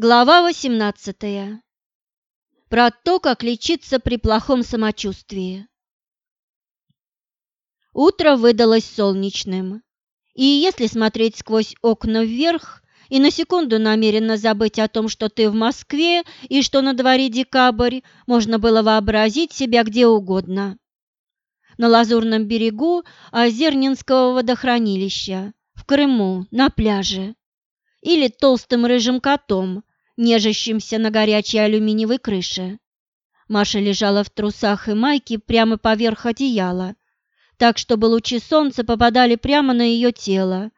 Глава 18. Про то, как лечиться при плохом самочувствии. Утро выдалось солнечным, и если смотреть сквозь окна вверх и на секунду намеренно забыть о том, что ты в Москве и что на дворе декабрь, можно было вообразить себя где угодно. На Лазурном берегу Озернинского водохранилища, в Крыму, на пляже. Или толстым рыжим котом, нежащимся на горячей алюминиевой крыше. Маша лежала в трусах и майке прямо поверх одеяла, так чтобы лучи солнца попадали прямо на ее тело,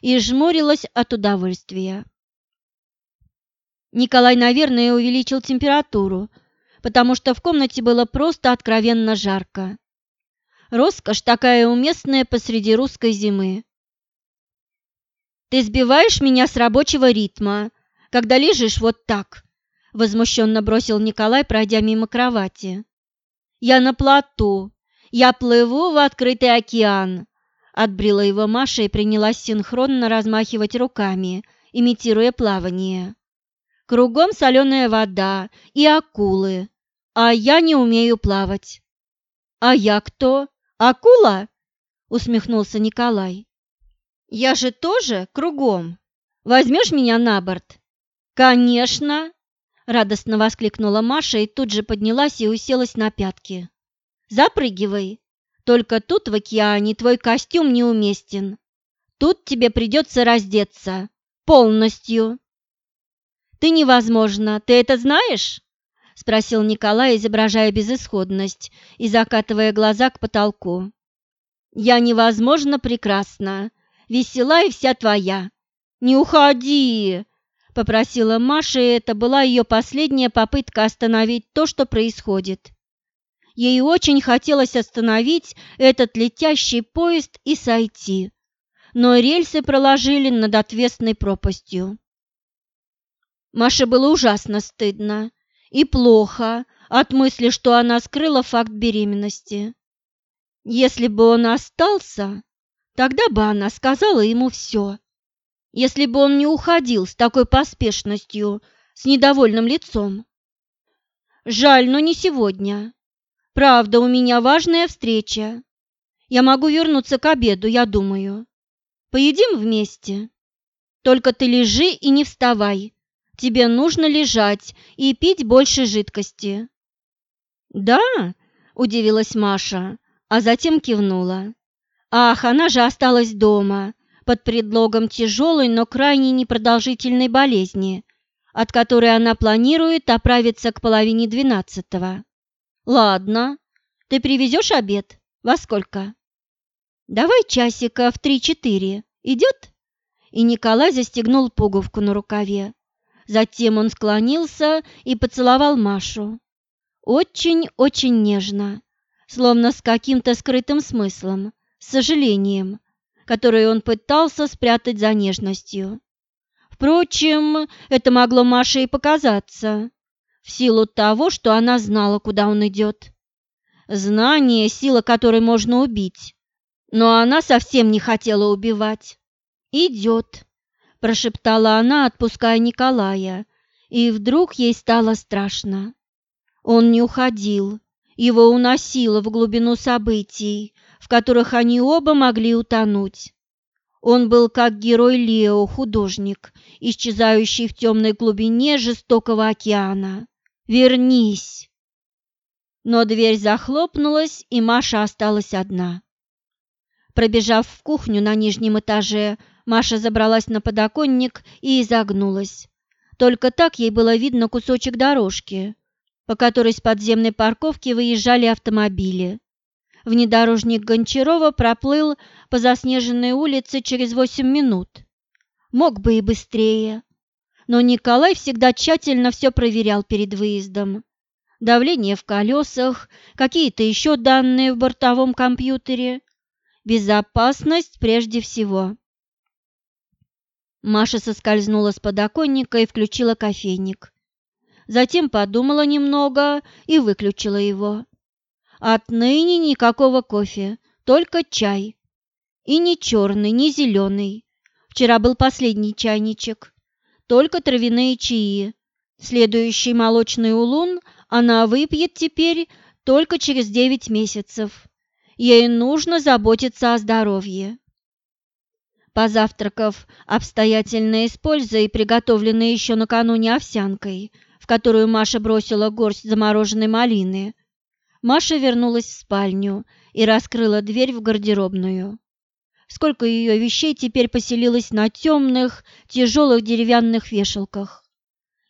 и жмурилась от удовольствия. Николай, наверное, увеличил температуру, потому что в комнате было просто откровенно жарко. Роскошь такая уместная посреди русской зимы. «Ты сбиваешь меня с рабочего ритма», когда лежишь вот так?» – возмущенно бросил Николай, пройдя мимо кровати. «Я на плоту. Я плыву в открытый океан», – отбрила его Маша и принялась синхронно размахивать руками, имитируя плавание. «Кругом соленая вода и акулы, а я не умею плавать». «А я кто? Акула?» – усмехнулся Николай. «Я же тоже кругом. Возьмешь меня на борт?» «Конечно!» – радостно воскликнула Маша и тут же поднялась и уселась на пятки. «Запрыгивай! Только тут в океане твой костюм неуместен. Тут тебе придется раздеться. Полностью!» «Ты невозможно, ты это знаешь?» – спросил Николай, изображая безысходность и закатывая глаза к потолку. «Я невозможно прекрасна, весела и вся твоя. Не уходи!» Попросила Маша, и это была ее последняя попытка остановить то, что происходит. Ей очень хотелось остановить этот летящий поезд и сойти, но рельсы проложили над отвесной пропастью. Маше было ужасно стыдно и плохо от мысли, что она скрыла факт беременности. Если бы он остался, тогда бы она сказала ему все если бы он не уходил с такой поспешностью, с недовольным лицом. Жаль, но не сегодня. Правда, у меня важная встреча. Я могу вернуться к обеду, я думаю. Поедим вместе. Только ты лежи и не вставай. Тебе нужно лежать и пить больше жидкости. Да, удивилась Маша, а затем кивнула. Ах, она же осталась дома под предлогом тяжелой, но крайне непродолжительной болезни, от которой она планирует оправиться к половине двенадцатого. «Ладно, ты привезешь обед? Во сколько?» «Давай часика в три-четыре. Идет?» И Николай застегнул пуговку на рукаве. Затем он склонился и поцеловал Машу. Очень-очень нежно, словно с каким-то скрытым смыслом, с сожалением, которую он пытался спрятать за нежностью. Впрочем, это могло Маше и показаться, в силу того, что она знала, куда он идет. Знание – сила которой можно убить, но она совсем не хотела убивать. «Идет», – прошептала она, отпуская Николая, и вдруг ей стало страшно. Он не уходил, его уносило в глубину событий, в которых они оба могли утонуть. Он был как герой Лео, художник, исчезающий в темной глубине жестокого океана. «Вернись!» Но дверь захлопнулась, и Маша осталась одна. Пробежав в кухню на нижнем этаже, Маша забралась на подоконник и изогнулась. Только так ей было видно кусочек дорожки, по которой с подземной парковки выезжали автомобили. Внедорожник Гончарова проплыл по заснеженной улице через восемь минут. Мог бы и быстрее. Но Николай всегда тщательно все проверял перед выездом. Давление в колесах, какие-то еще данные в бортовом компьютере. Безопасность прежде всего. Маша соскользнула с подоконника и включила кофейник. Затем подумала немного и выключила его. Отныне никакого кофе, только чай. И не черный, не зеленый. Вчера был последний чайничек. только травяные чаи. Следующий молочный улун она выпьет теперь только через девять месяцев. Ей нужно заботиться о здоровье. Позавтракав, обстоятельно используя приготовленной еще накануне овсянкой, в которую Маша бросила горсть замороженной малины, Маша вернулась в спальню и раскрыла дверь в гардеробную. Сколько ее вещей теперь поселилось на темных, тяжелых деревянных вешалках.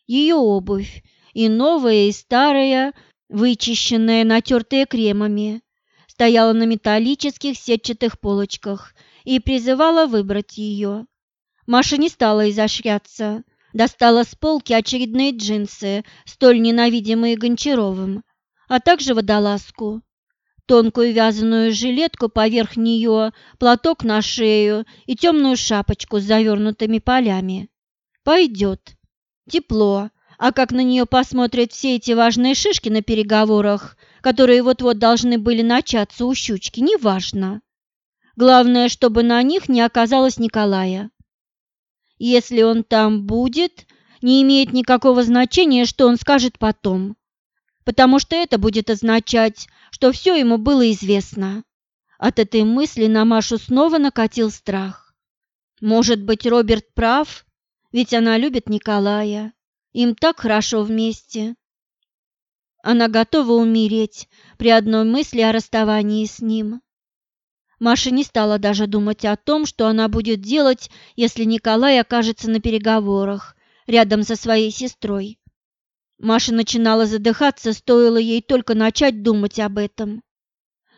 Ее обувь, и новая, и старая, вычищенная, натертая кремами, стояла на металлических сетчатых полочках и призывала выбрать ее. Маша не стала изощряться, достала с полки очередные джинсы, столь ненавидимые Гончаровым, а также водолазку, тонкую вязаную жилетку поверх нее, платок на шею и темную шапочку с завернутыми полями. Пойдет. Тепло. А как на нее посмотрят все эти важные шишки на переговорах, которые вот-вот должны были начаться у щучки, неважно. Главное, чтобы на них не оказалось Николая. Если он там будет, не имеет никакого значения, что он скажет потом, потому что это будет означать, что все ему было известно. От этой мысли на Машу снова накатил страх. Может быть, Роберт прав, ведь она любит Николая. Им так хорошо вместе. Она готова умереть при одной мысли о расставании с ним. Маша не стала даже думать о том, что она будет делать, если Николай окажется на переговорах рядом со своей сестрой. Маша начинала задыхаться, стоило ей только начать думать об этом.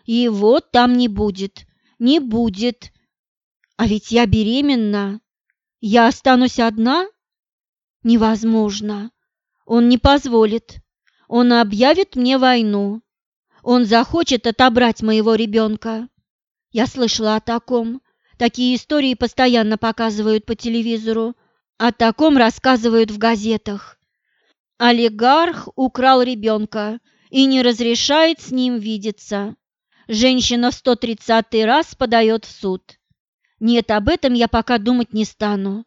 Его там не будет, не будет. А ведь я беременна. Я останусь одна? Невозможно. Он не позволит. Он объявит мне войну. Он захочет отобрать моего ребенка. Я слышала о таком. Такие истории постоянно показывают по телевизору. О таком рассказывают в газетах. Олигарх украл ребенка и не разрешает с ним видеться. Женщина в 130 раз подает в суд. Нет, об этом я пока думать не стану.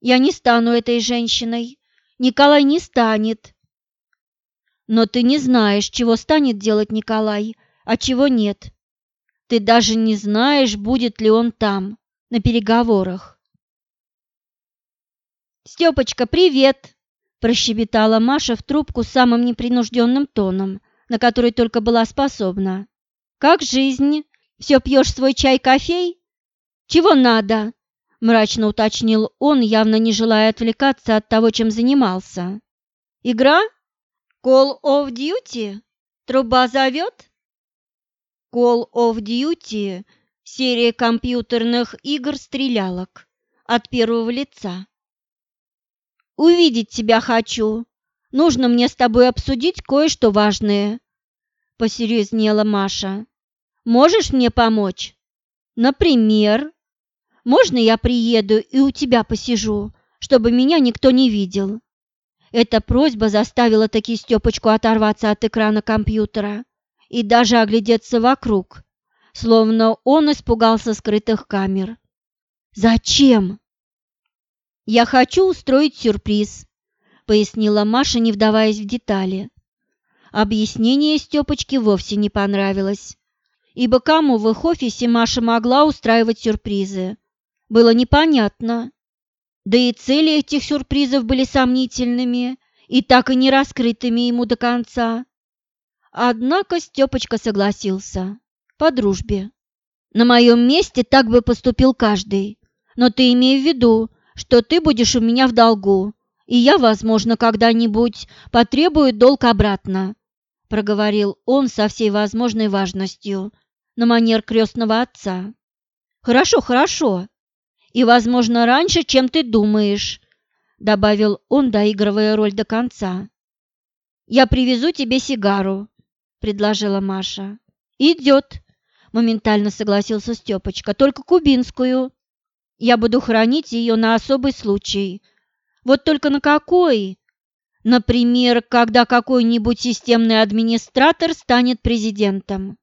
Я не стану этой женщиной. Николай не станет. Но ты не знаешь, чего станет делать Николай, а чего нет. Ты даже не знаешь, будет ли он там, на переговорах. «Степочка, привет!» Прощебетала Маша в трубку самым непринужденным тоном, на который только была способна. «Как жизнь? Все пьешь свой чай-кофей? Чего надо?» мрачно уточнил он, явно не желая отвлекаться от того, чем занимался. «Игра? Call of Duty? Труба зовет?» Call of Duty – серия компьютерных игр-стрелялок от первого лица. Увидеть тебя хочу. Нужно мне с тобой обсудить кое-что важное. Посерьезнела Маша. Можешь мне помочь? Например, можно я приеду и у тебя посижу, чтобы меня никто не видел? Эта просьба заставила таки Степочку оторваться от экрана компьютера и даже оглядеться вокруг, словно он испугался скрытых камер. «Зачем?» «Я хочу устроить сюрприз», — пояснила Маша, не вдаваясь в детали. Объяснение Степочке вовсе не понравилось, ибо кому в их офисе Маша могла устраивать сюрпризы, было непонятно. Да и цели этих сюрпризов были сомнительными и так и не раскрытыми ему до конца. Однако Степочка согласился, по дружбе. «На моем месте так бы поступил каждый, но ты имей в виду, что ты будешь у меня в долгу, и я, возможно, когда-нибудь потребую долг обратно», — проговорил он со всей возможной важностью, на манер крестного отца. «Хорошо, хорошо. И, возможно, раньше, чем ты думаешь», — добавил он, доигрывая роль до конца. «Я привезу тебе сигару», — предложила Маша. «Идет», — моментально согласился Степочка, — «только кубинскую». Я буду хранить ее на особый случай. Вот только на какой? Например, когда какой-нибудь системный администратор станет президентом.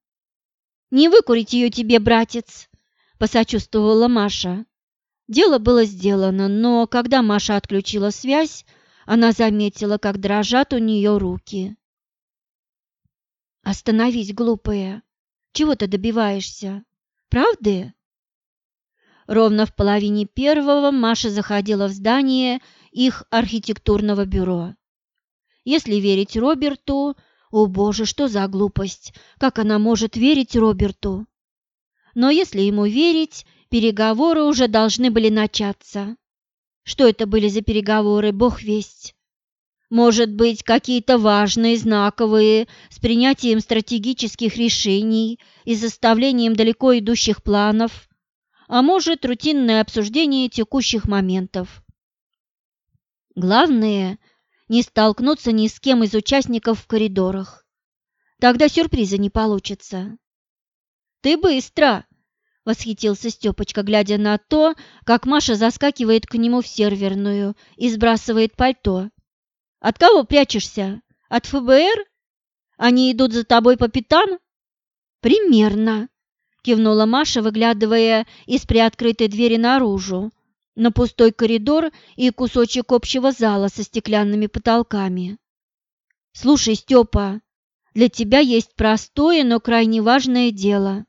«Не выкурить ее тебе, братец!» – посочувствовала Маша. Дело было сделано, но когда Маша отключила связь, она заметила, как дрожат у нее руки. «Остановись, глупая! Чего ты добиваешься? Правды?» Ровно в половине первого Маша заходила в здание их архитектурного бюро. Если верить Роберту, о боже, что за глупость! Как она может верить Роберту? Но если ему верить, переговоры уже должны были начаться. Что это были за переговоры, бог весть. Может быть, какие-то важные, знаковые, с принятием стратегических решений и составлением далеко идущих планов – а может, рутинное обсуждение текущих моментов. Главное – не столкнуться ни с кем из участников в коридорах. Тогда сюрприза не получится. «Ты быстро!» – восхитился Степочка, глядя на то, как Маша заскакивает к нему в серверную и сбрасывает пальто. «От кого прячешься? От ФБР? Они идут за тобой по пятам?» «Примерно», кивнула Маша, выглядывая из приоткрытой двери наружу, на пустой коридор и кусочек общего зала со стеклянными потолками. «Слушай, Степа, для тебя есть простое, но крайне важное дело.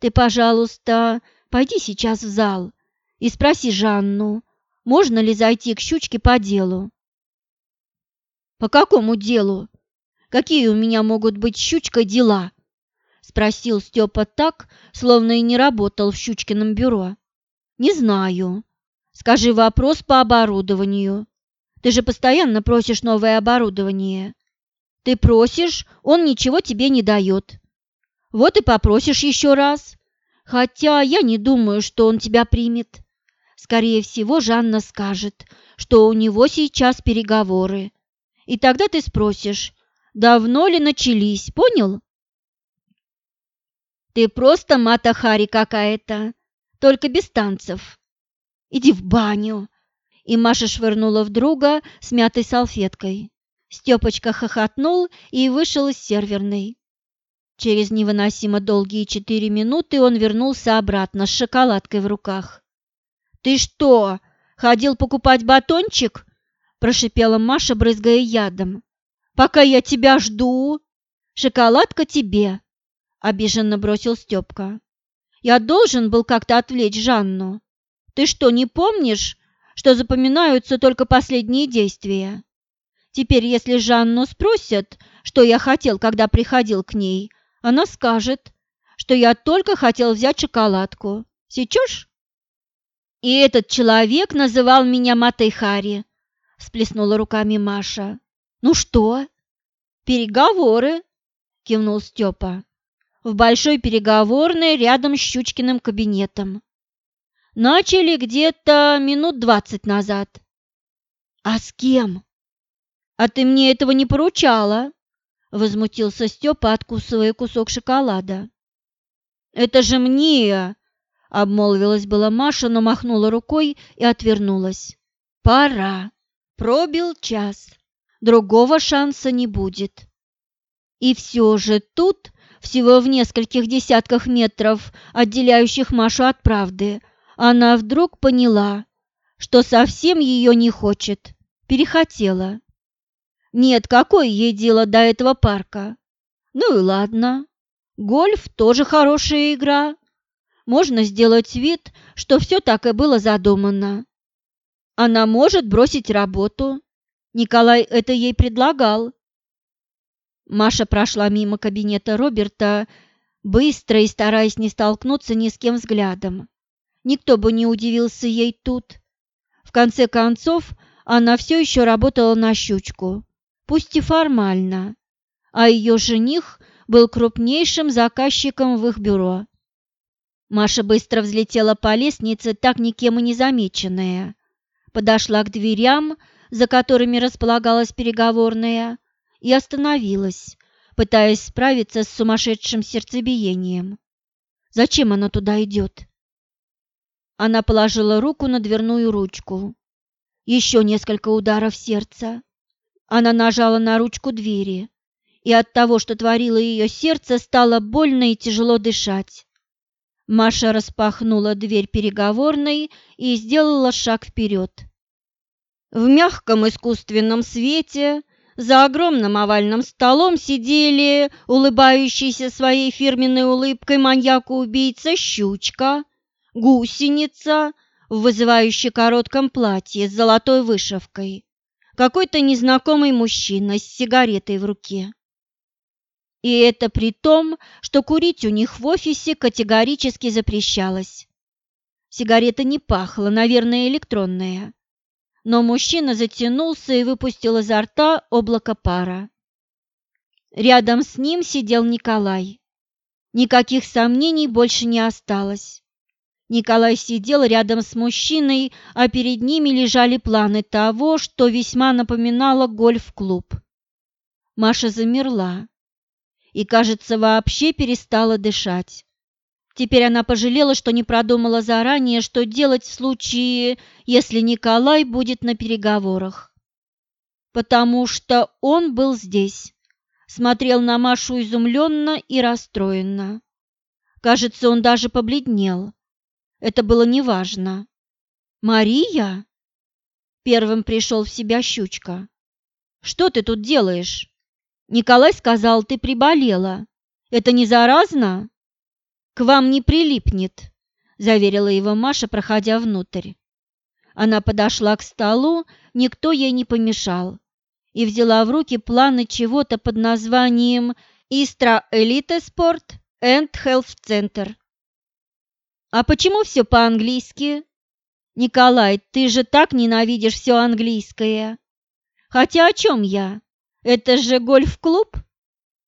Ты, пожалуйста, пойди сейчас в зал и спроси Жанну, можно ли зайти к щучке по делу». «По какому делу? Какие у меня могут быть щучкой дела?» Спросил Степа так, словно и не работал в Щучкином бюро. «Не знаю. Скажи вопрос по оборудованию. Ты же постоянно просишь новое оборудование. Ты просишь, он ничего тебе не дает. Вот и попросишь еще раз. Хотя я не думаю, что он тебя примет. Скорее всего, Жанна скажет, что у него сейчас переговоры. И тогда ты спросишь, давно ли начались, понял? Ты просто мата-хари какая-то, только без танцев. Иди в баню!» И Маша швырнула в друга смятой салфеткой. Степочка хохотнул и вышел из серверной. Через невыносимо долгие четыре минуты он вернулся обратно с шоколадкой в руках. «Ты что, ходил покупать батончик?» – прошипела Маша, брызгая ядом. «Пока я тебя жду, шоколадка тебе, обиженно бросил Степка. Я должен был как-то отвлечь Жанну. Ты что, не помнишь, что запоминаются только последние действия? Теперь, если Жанну спросят, что я хотел, когда приходил к ней, она скажет, что я только хотел взять шоколадку. Сечешь? И этот человек называл меня Матой Хари, всплеснула руками Маша. Ну что? Переговоры, кивнул Степа в большой переговорной рядом с Щучкиным кабинетом. Начали где-то минут двадцать назад. А с кем? А ты мне этого не поручала, возмутился Степа, откусывая кусок шоколада. Это же мне, обмолвилась была Маша, но махнула рукой и отвернулась. Пора. Пробил час. Другого шанса не будет. И все же тут всего в нескольких десятках метров, отделяющих Машу от правды, она вдруг поняла, что совсем ее не хочет, перехотела. Нет, какое ей дело до этого парка? Ну и ладно. Гольф тоже хорошая игра. Можно сделать вид, что все так и было задумано. Она может бросить работу. Николай это ей предлагал. Маша прошла мимо кабинета Роберта, быстро и стараясь не столкнуться ни с кем взглядом. Никто бы не удивился ей тут. В конце концов, она все еще работала на щучку, пусть и формально, а ее жених был крупнейшим заказчиком в их бюро. Маша быстро взлетела по лестнице, так никем и не замеченная. Подошла к дверям, за которыми располагалась переговорная, и остановилась, пытаясь справиться с сумасшедшим сердцебиением. Зачем она туда идет? Она положила руку на дверную ручку. Еще несколько ударов сердца. Она нажала на ручку двери, и от того, что творило ее сердце, стало больно и тяжело дышать. Маша распахнула дверь переговорной и сделала шаг вперед. В мягком искусственном свете за огромным овальным столом сидели улыбающийся своей фирменной улыбкой маньяка-убийца Щучка, гусеница в вызывающе коротком платье с золотой вышивкой, какой-то незнакомый мужчина с сигаретой в руке. И это при том, что курить у них в офисе категорически запрещалось. Сигарета не пахла, наверное, электронная. Но мужчина затянулся и выпустил изо рта облако пара. Рядом с ним сидел Николай. Никаких сомнений больше не осталось. Николай сидел рядом с мужчиной, а перед ними лежали планы того, что весьма напоминало гольф-клуб. Маша замерла и, кажется, вообще перестала дышать. Теперь она пожалела, что не продумала заранее, что делать в случае, если Николай будет на переговорах. Потому что он был здесь, смотрел на Машу изумленно и расстроенно. Кажется, он даже побледнел. Это было неважно. «Мария?» Первым пришел в себя Щучка. «Что ты тут делаешь?» Николай сказал, ты приболела. Это не заразно? К вам не прилипнет, заверила его Маша, проходя внутрь. Она подошла к столу, никто ей не помешал, и взяла в руки планы чего-то под названием «Истра Элите Спорт энд Хелф Центр». «А почему все по-английски?» «Николай, ты же так ненавидишь все английское!» «Хотя о чем я? Это же гольф-клуб?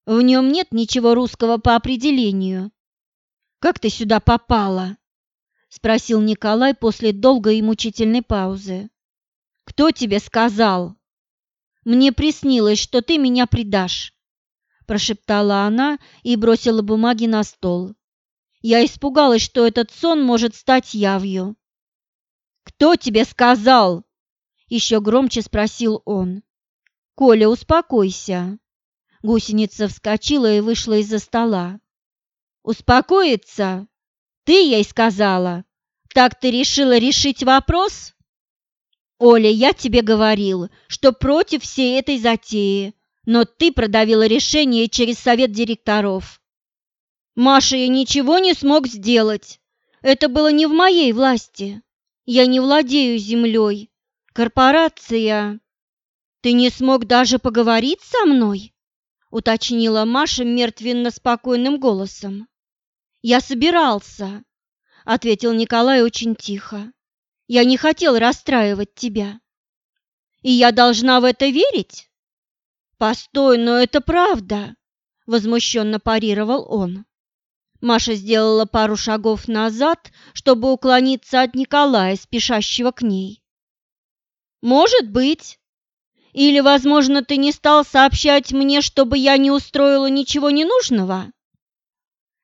В нем нет ничего русского по определению. Как ты сюда попала? Спросил Николай после долгой и мучительной паузы. Кто тебе сказал? Мне приснилось, что ты меня предашь, прошептала она и бросила бумаги на стол. Я испугалась, что этот сон может стать явью. «Кто тебе сказал?» – еще громче спросил он. «Коля, успокойся!» Гусеница вскочила и вышла из-за стола. «Успокоиться? Ты ей сказала? Так ты решила решить вопрос?» «Оля, я тебе говорил, что против всей этой затеи, но ты продавила решение через совет директоров». «Маша, я ничего не смог сделать. Это было не в моей власти. Я не владею землей. Корпорация...» «Ты не смог даже поговорить со мной?» — уточнила Маша мертвенно-спокойным голосом. «Я собирался», — ответил Николай очень тихо. «Я не хотел расстраивать тебя». «И я должна в это верить?» «Постой, но это правда», — возмущенно парировал он. Маша сделала пару шагов назад, чтобы уклониться от Николая, спешащего к ней. «Может быть», или, возможно, ты не стал сообщать мне, чтобы я не устроила ничего ненужного?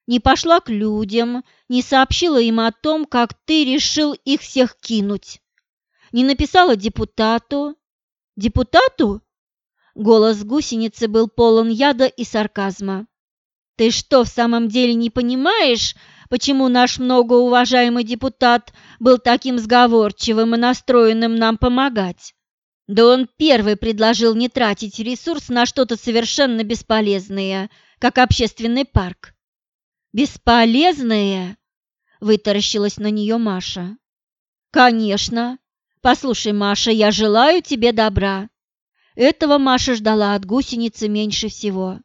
Не пошла к людям, не сообщила им о том, как ты решил их всех кинуть. Не написала депутату. Депутату? Голос гусеницы был полон яда и сарказма. Ты что, в самом деле не понимаешь, почему наш многоуважаемый депутат был таким сговорчивым и настроенным нам помогать? Да он первый предложил не тратить ресурс на что-то совершенно бесполезное, как общественный парк. «Бесполезное?» – вытаращилась на нее Маша. «Конечно. Послушай, Маша, я желаю тебе добра». Этого Маша ждала от гусеницы меньше всего.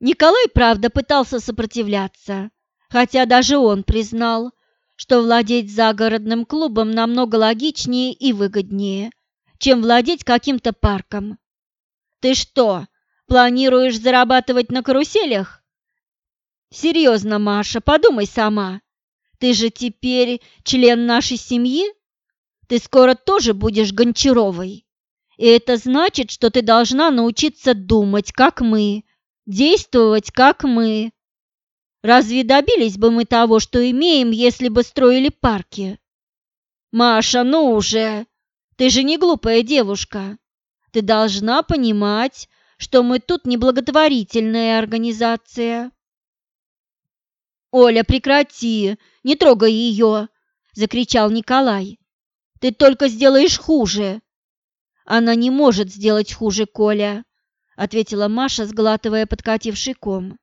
Николай, правда, пытался сопротивляться, хотя даже он признал, что владеть загородным клубом намного логичнее и выгоднее, чем владеть каким-то парком. Ты что, планируешь зарабатывать на каруселях? Серьезно, Маша, подумай сама. Ты же теперь член нашей семьи? Ты скоро тоже будешь Гончаровой. И это значит, что ты должна научиться думать, как мы, действовать, как мы. Разве добились бы мы того, что имеем, если бы строили парки? Маша, ну уже! Ты же не глупая девушка. Ты должна понимать, что мы тут не благотворительная организация. «Оля, прекрати! Не трогай ее!» – закричал Николай. «Ты только сделаешь хуже!» «Она не может сделать хуже, Коля!» – ответила Маша, сглатывая подкативший ком.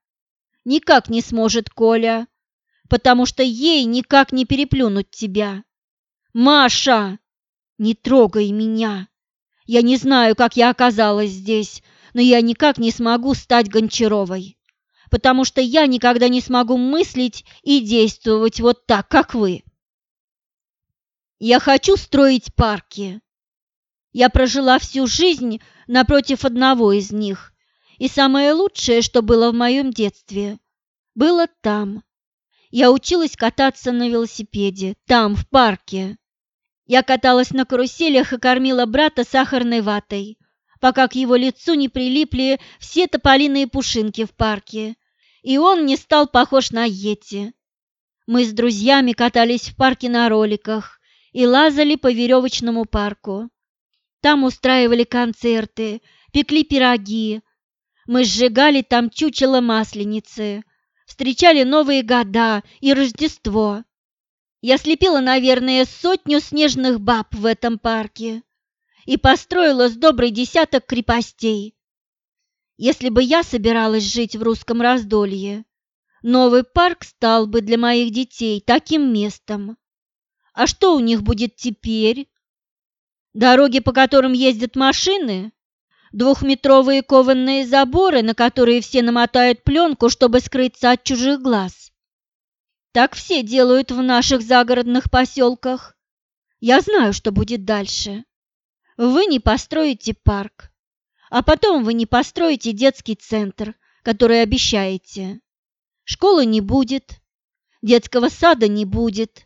«Никак не сможет, Коля, потому что ей никак не переплюнуть тебя!» «Маша! Не трогай меня! Я не знаю, как я оказалась здесь, но я никак не смогу стать Гончаровой!» потому что я никогда не смогу мыслить и действовать вот так, как вы. Я хочу строить парки. Я прожила всю жизнь напротив одного из них, и самое лучшее, что было в моем детстве, было там. Я училась кататься на велосипеде, там, в парке. Я каталась на каруселях и кормила брата сахарной ватой, пока к его лицу не прилипли все тополиные пушинки в парке, и он не стал похож на Йети. Мы с друзьями катались в парке на роликах и лазали по веревочному парку. Там устраивали концерты, пекли пироги. Мы сжигали там чучело масленицы, встречали Новые года и Рождество. Я слепила, наверное, сотню снежных баб в этом парке и построила с добрый десяток крепостей. Если бы я собиралась жить в русском раздолье, новый парк стал бы для моих детей таким местом. А что у них будет теперь? Дороги, по которым ездят машины? Двухметровые кованные заборы, на которые все намотают пленку, чтобы скрыться от чужих глаз? Так все делают в наших загородных поселках. Я знаю, что будет дальше. Вы не построите парк, а потом вы не построите детский центр, который обещаете. Школы не будет, детского сада не будет.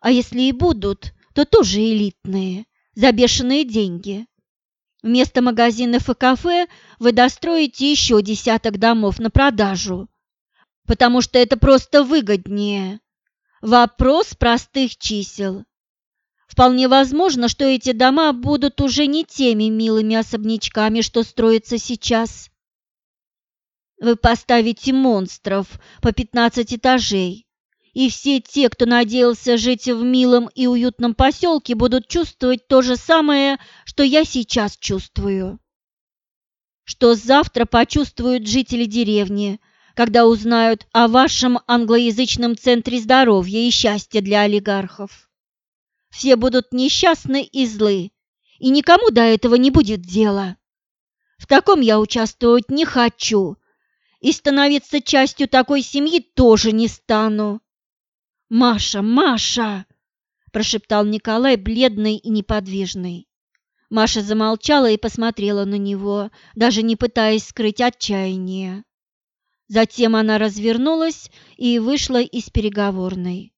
А если и будут, то тоже элитные, за бешеные деньги. Вместо магазинов и кафе вы достроите еще десяток домов на продажу, потому что это просто выгоднее. Вопрос простых чисел. Вполне возможно, что эти дома будут уже не теми милыми особнячками, что строятся сейчас. Вы поставите монстров по 15 этажей, и все те, кто надеялся жить в милом и уютном поселке, будут чувствовать то же самое, что я сейчас чувствую. Что завтра почувствуют жители деревни, когда узнают о вашем англоязычном центре здоровья и счастья для олигархов все будут несчастны и злы, и никому до этого не будет дела. В таком я участвовать не хочу, и становиться частью такой семьи тоже не стану. Маша, Маша, прошептал Николай, бледный и неподвижный. Маша замолчала и посмотрела на него, даже не пытаясь скрыть отчаяние. Затем она развернулась и вышла из переговорной.